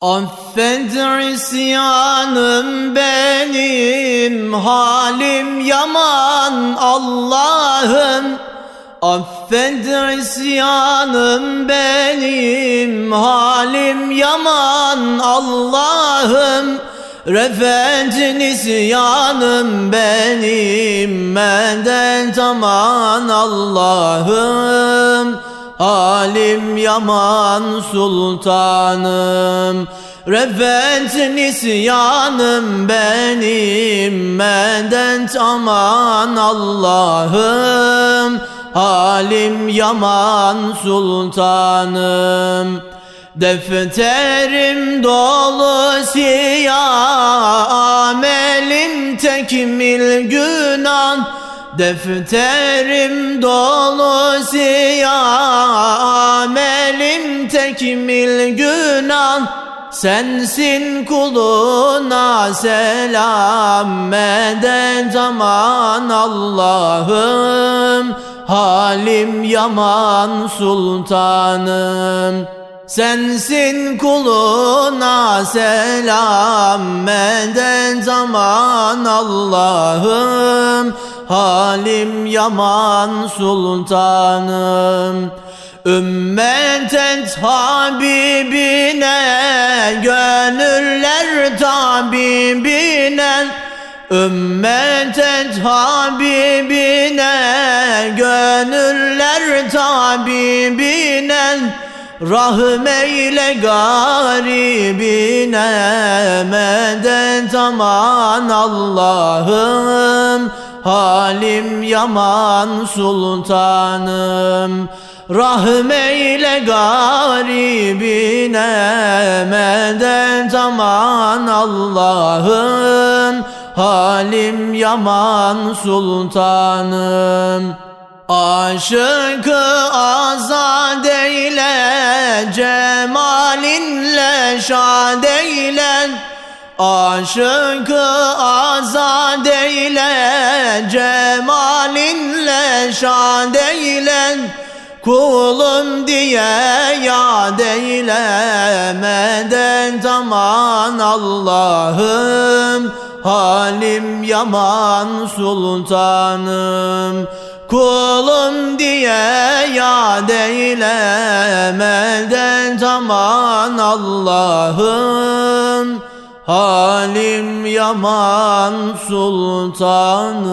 Affet isyanım benim halim yaman Allah'ım. Affet isyanım benim halim yaman Allah'ım. Refet nisyanım benim medet aman Allah'ım Halim yaman sultanım Refet nisyanım benim Medet aman Allah'ım. Halim yaman sultanım Defterim dolu siyah Amelim tekmil günah Defterim dolu siyah Amelim tekmil günah. Sensin kuluna selam Medet aman Allah'ım. Halim yaman sultanım. Sensin kuluna selam Medet aman Allah'ım Halim yaman sultanım Ümmetet Habibine Gönüller tabibine. Ümmetet Habibine Gönüller tabibine. Rahmeyle garibine Medet aman Allah'ım Halim yaman sultanım Rahmeyle garibine Medet aman Allah'ım Halim yaman sultanım Aşıkı azad eyle Cemalinle şad eyle Aşıkı azad eyle Cemalinle şad eyle. Kulum diye yad eyle Medet aman Allah'ım. Halim yaman sultanım. Kulum diye yad eyle Medet aman Allah'ım Halim yaman sultanım